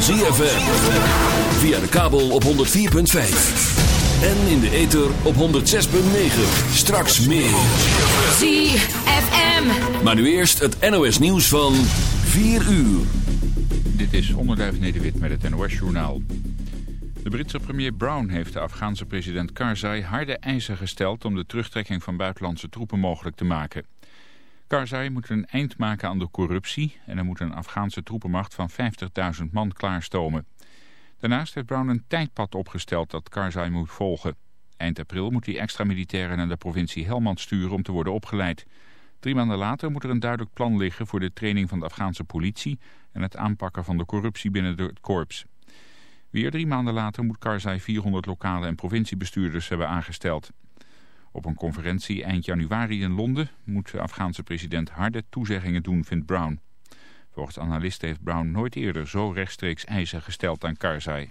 van ZFM. Via de kabel op 104.5. En in de ether op 106.9. Straks meer. ZFM. Maar nu eerst het NOS nieuws van 4 uur. Dit is Onderduif Nederwit met het NOS-journaal. De Britse premier Brown heeft de Afghaanse president Karzai harde eisen gesteld... om de terugtrekking van buitenlandse troepen mogelijk te maken. Karzai moet een eind maken aan de corruptie... en er moet een Afghaanse troepenmacht van 50.000 man klaarstomen. Daarnaast heeft Brown een tijdpad opgesteld dat Karzai moet volgen. Eind april moet hij extra militairen naar de provincie Helmand sturen om te worden opgeleid. Drie maanden later moet er een duidelijk plan liggen voor de training van de Afghaanse politie... en het aanpakken van de corruptie binnen het korps. Weer drie maanden later moet Karzai 400 lokale en provinciebestuurders hebben aangesteld. Op een conferentie eind januari in Londen moet de Afghaanse president harde toezeggingen doen, vindt Brown. Volgens analisten heeft Brown nooit eerder zo rechtstreeks eisen gesteld aan Karzai.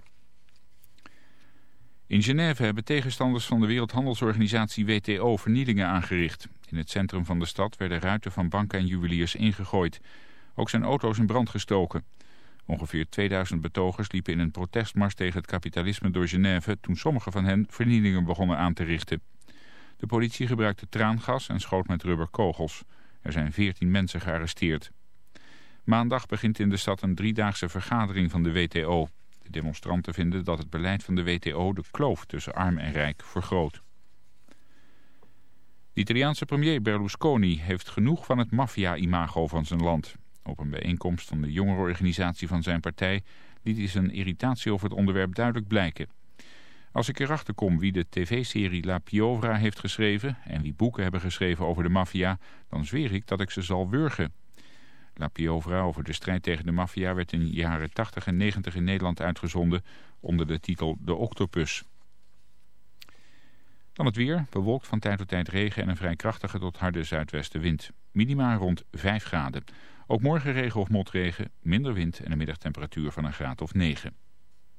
In Genève hebben tegenstanders van de Wereldhandelsorganisatie WTO vernielingen aangericht. In het centrum van de stad werden ruiten van banken en juweliers ingegooid. Ook zijn auto's in brand gestoken. Ongeveer 2000 betogers liepen in een protestmars tegen het kapitalisme door Genève... toen sommige van hen vernielingen begonnen aan te richten. De politie gebruikte traangas en schoot met rubberkogels. Er zijn 14 mensen gearresteerd. Maandag begint in de stad een driedaagse vergadering van de WTO. De demonstranten vinden dat het beleid van de WTO de kloof tussen arm en rijk vergroot. De Italiaanse premier Berlusconi heeft genoeg van het maffia-imago van zijn land. Op een bijeenkomst van de jongerenorganisatie van zijn partij liet hij zijn irritatie over het onderwerp duidelijk blijken. Als ik erachter kom wie de tv-serie La Piovra heeft geschreven en wie boeken hebben geschreven over de maffia, dan zweer ik dat ik ze zal wurgen. La Piovra over de strijd tegen de maffia werd in de jaren 80 en 90 in Nederland uitgezonden onder de titel De Octopus. Dan het weer, bewolkt van tijd tot tijd regen en een vrij krachtige tot harde zuidwestenwind. Minima rond 5 graden. Ook morgen regen of motregen, minder wind en een middagtemperatuur van een graad of 9.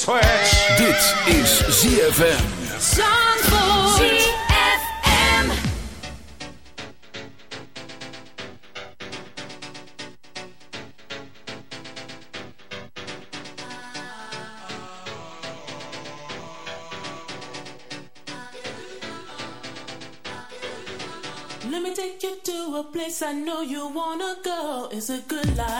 switch. Dit is ZFM. ZFM. Let me take you to a place I know you wanna go. It's a good life.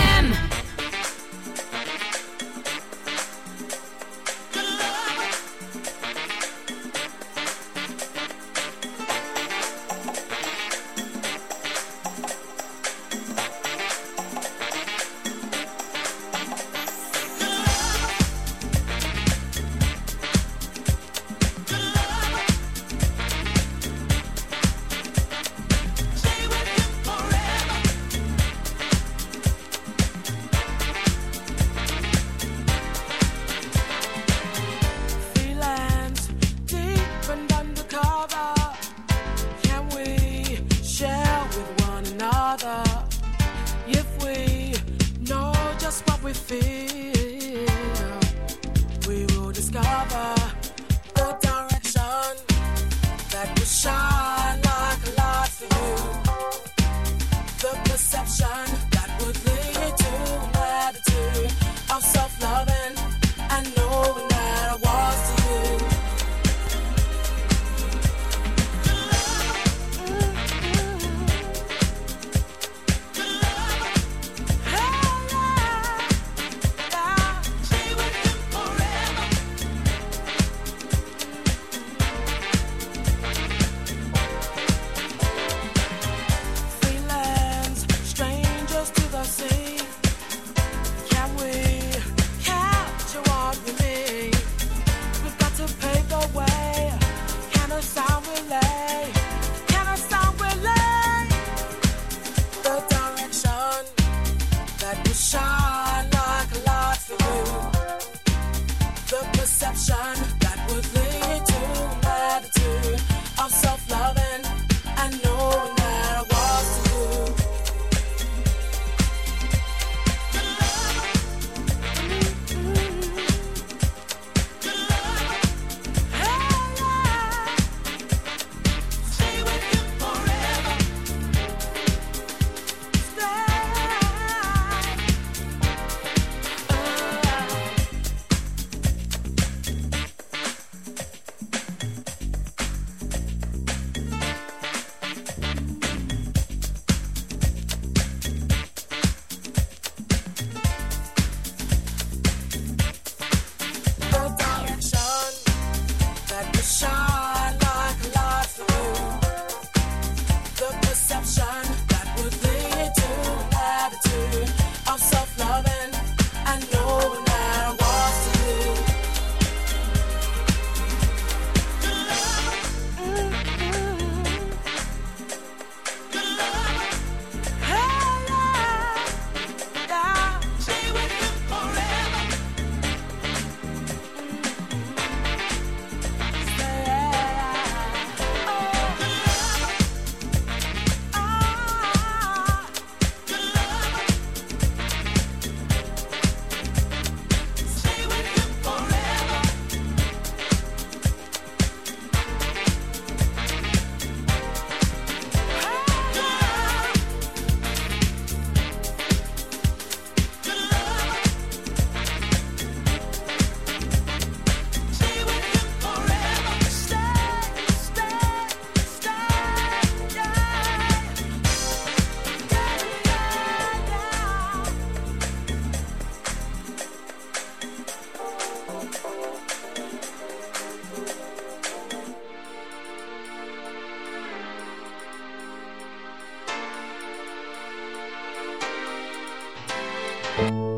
Bye.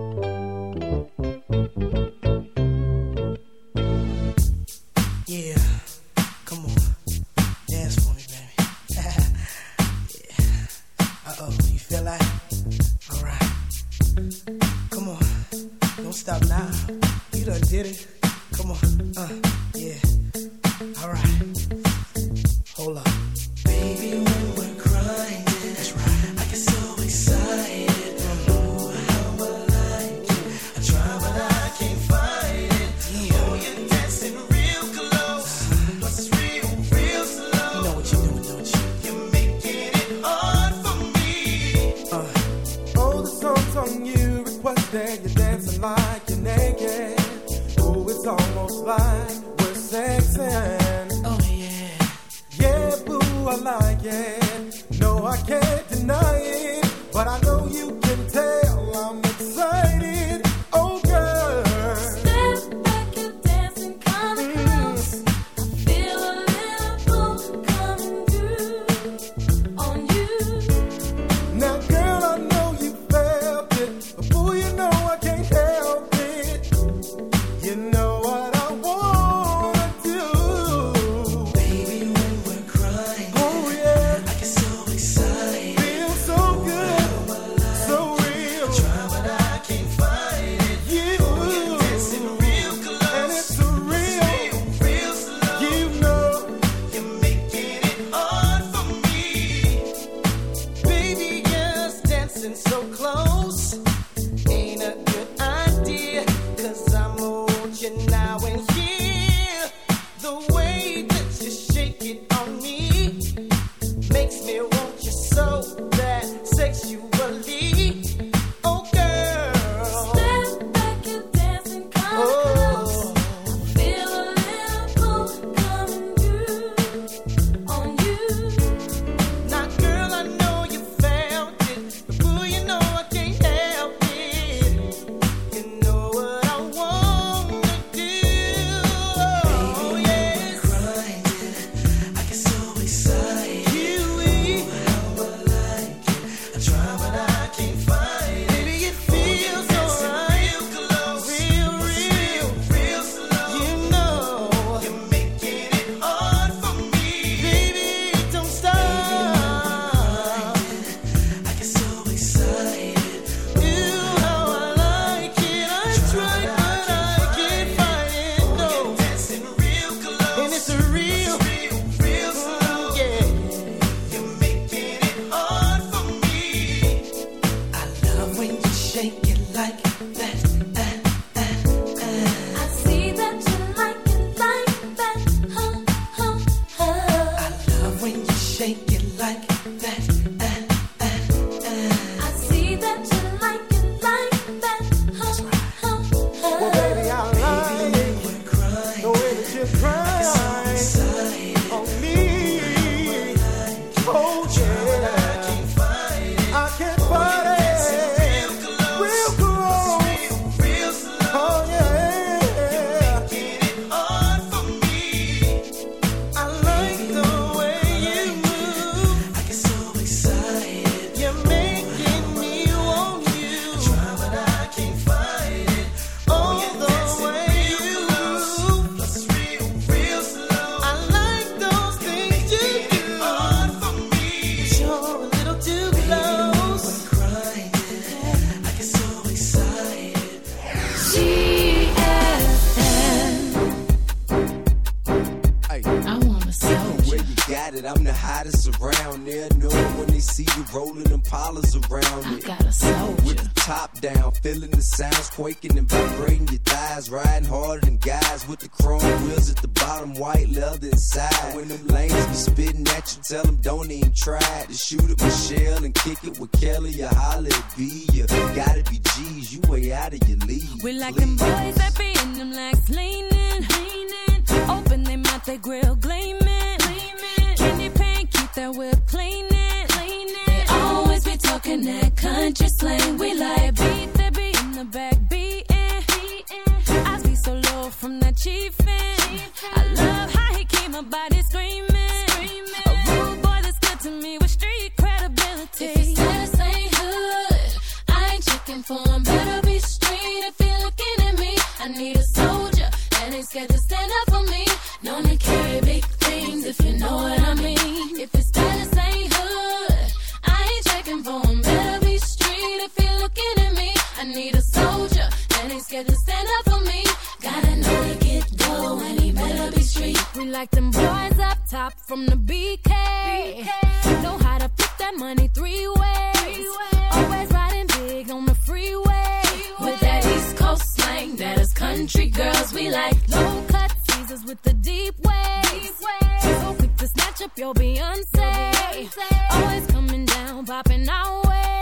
You're Beyonce. Always coming down, popping our way.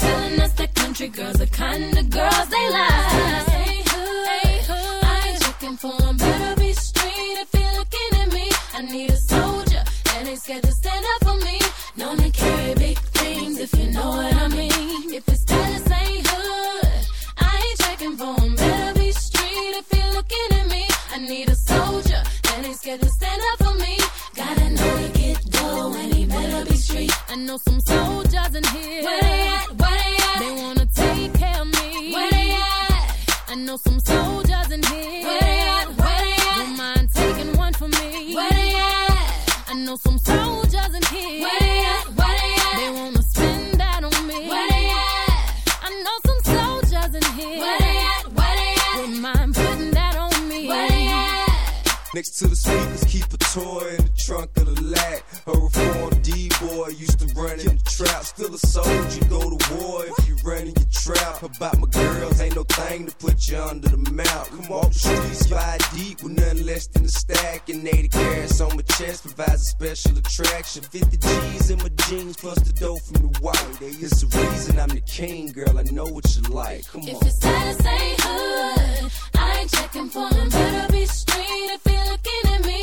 Telling us that country girls are kind of girls they like. Hey, who, I ain't checking for them. Better be straight if you're looking at me. I need a soldier and ain't scared to stand up for me. Known to carry big things if you know what I mean. If know some soldiers a soldier, go to war if you run in your trap. About my girls, ain't no thing to put you under the mount. Come off the streets, five deep with nothing less than a stack. And 80 carats on my chest provides a special attraction. 50 G's in my jeans plus the dough from the white. It's the reason I'm the king, girl. I know what you like. Come If on. it's status ain't hood, I ain't checking for 'em. Better be street if you're looking at me.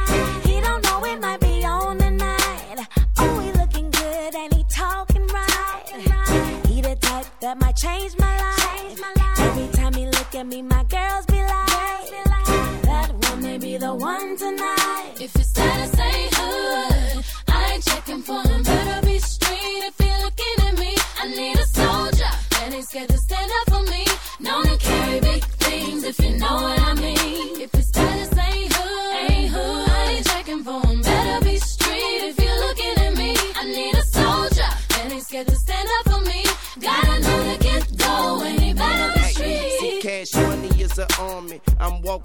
that might change my life.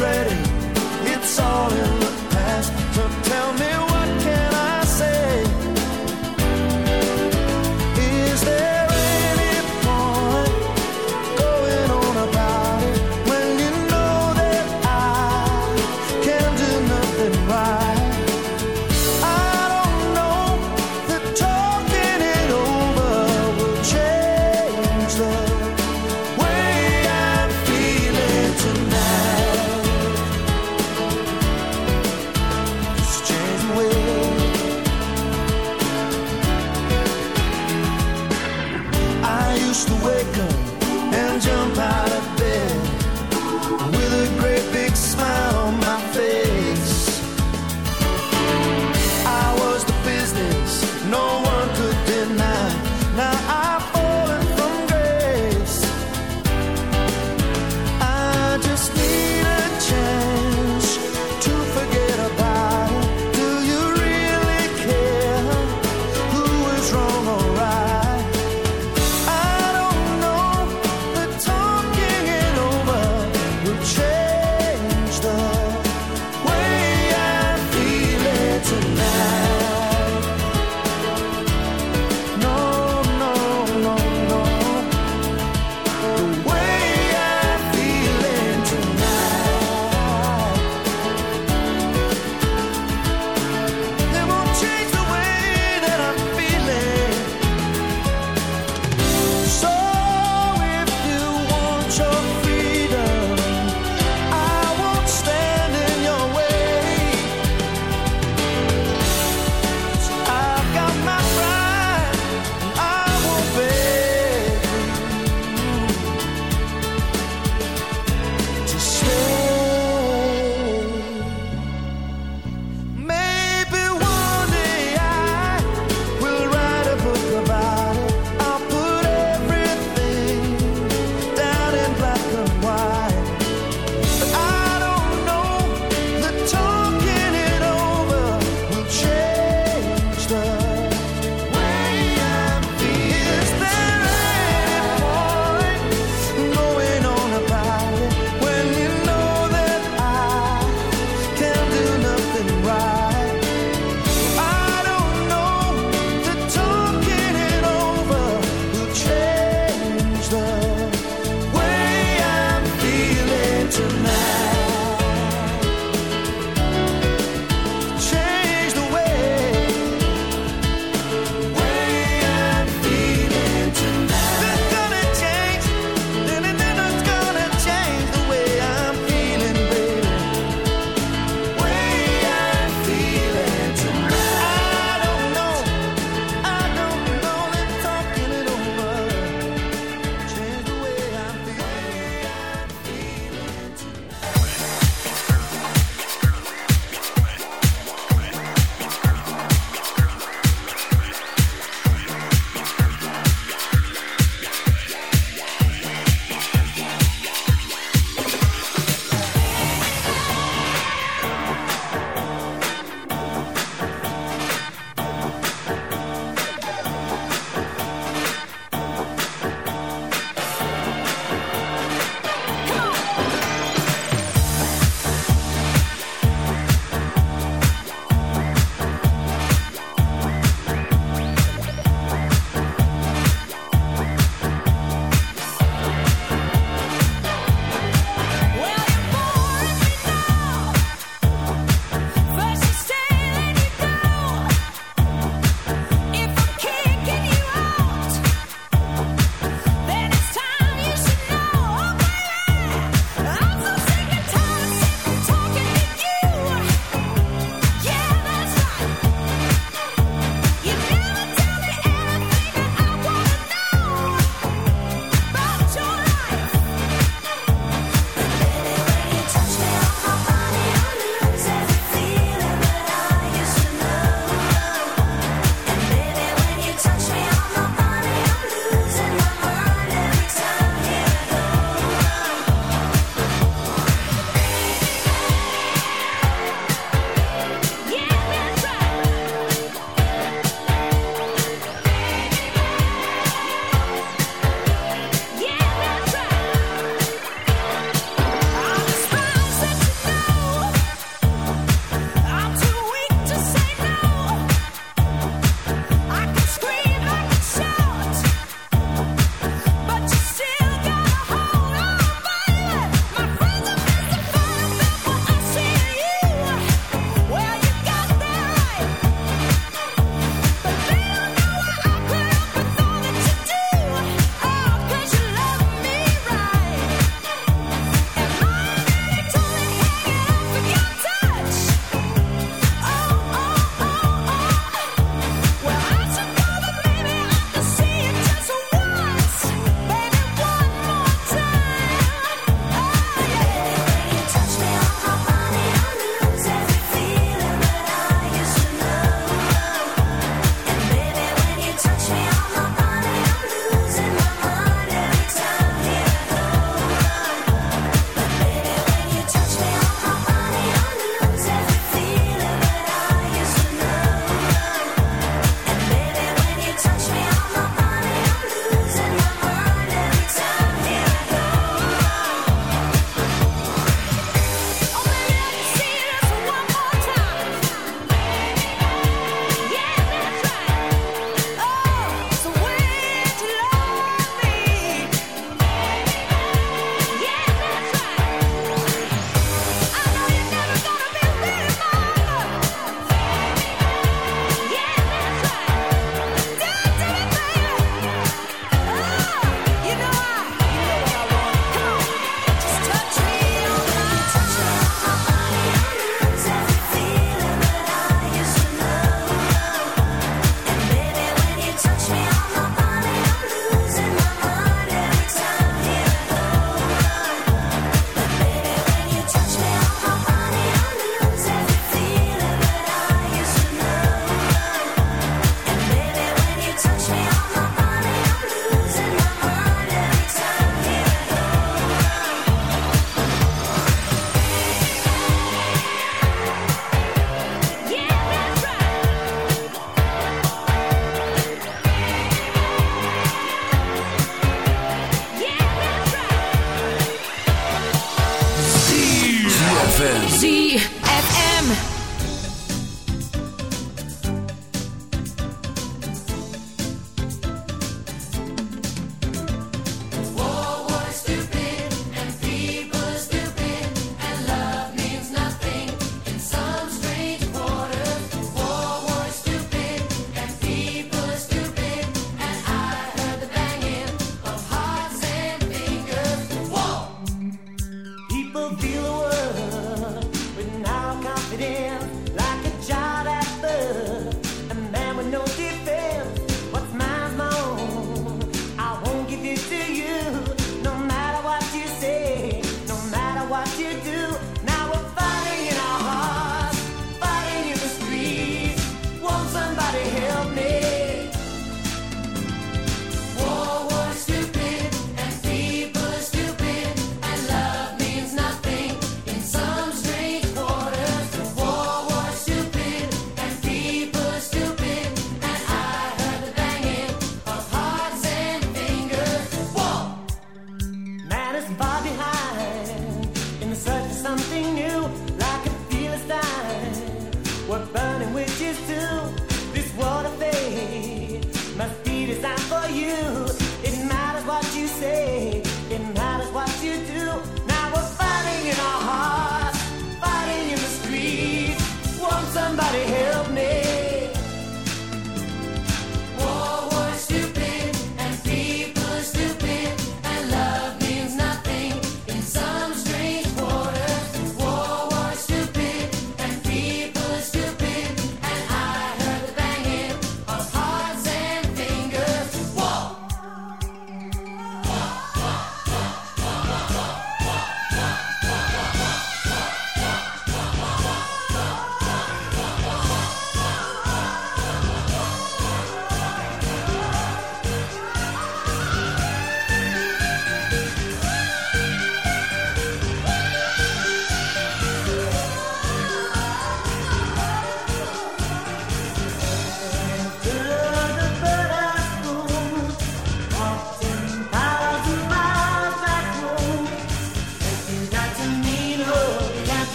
Ready.